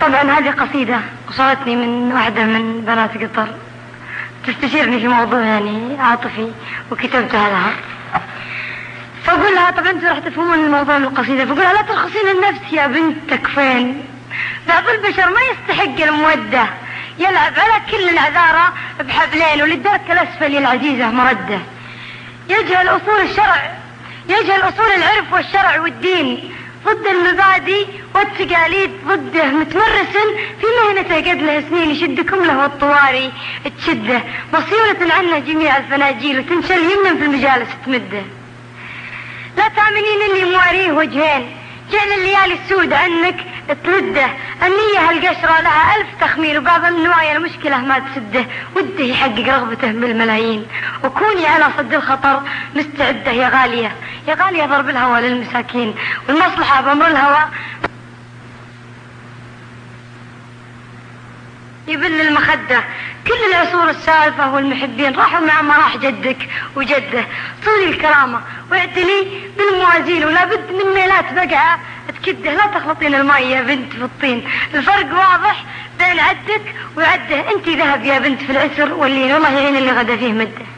طبعا هذه قصيدة وصلتني من واحدة من بنات قطر. تستشيرني في موضوع يعني عاطفي وكتبتها لها. فأقول لها طبعا أنتم راح تفهمون الموضوع من القصيدة. فأقول لها لا ترخصين النفس يا بنت تكفين بعض البشر ما يستحق المودة. يلعب على كل العذارى بحبلين وللدرك الأسفل العزيزة مردة. يجهل أصول الشرع يجهل أصول العرف والشرع والدين. ضد المبادئ والتقاليد ضده. متمرس في مهنته قد له سنين يشدكم له الطواري. تشده. مصيرة عنه جميع الفناجيل وتنشل يمنا في المجالس تمده. لا تأمنين اللي مواريه وجهين. جعل الليالي السود عنك ترده النية هالقشرة لها ألف تخمير وبعض النوايا المشكلة ما تسده. وده يحقق رغبته بالملايين وكوني على صد الخطر مستعدة يا غالية. يا غالية ضرب الهوى للمساكين. والمصلحة بأمر الهوى يبل المخدة. كل العصور السالفة والمحبين راحوا مع ما راح جدك وجده. طولي الكرامة واعتني بالموازين ولا بد من ميلات بقعة تكده. لا تخلطين الماء يا بنت في الطين الفرق واضح بين عدك وعده. انت ذهب يا بنت في العسر واللي الله يعين اللي غدا فيه مدة.